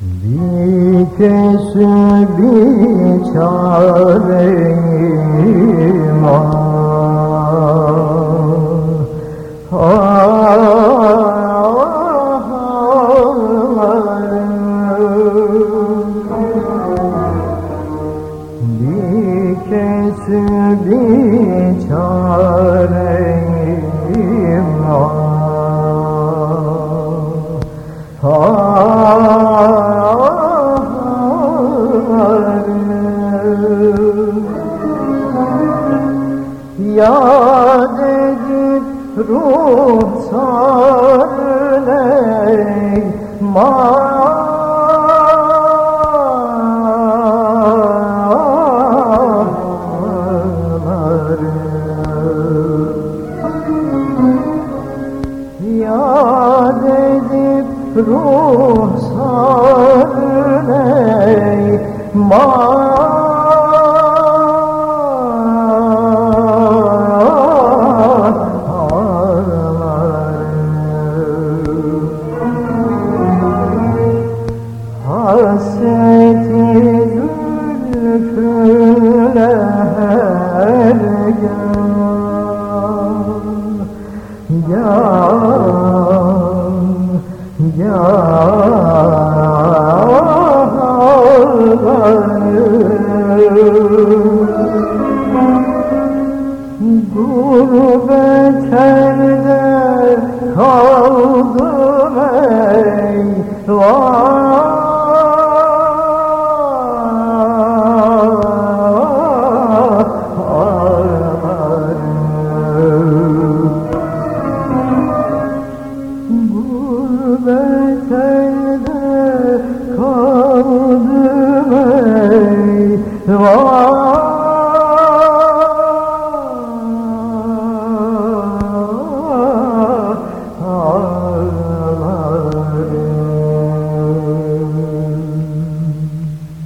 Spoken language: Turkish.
Bir kesü bir çareyim ah, Bir kesü bir Yad edip ruhsar Yad edip ruhsar Hasreti her yan Yan, yan Gurbet elde kaldım ey Oh.